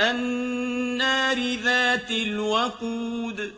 النَّارِ ذَاتِ الْوَقُودِ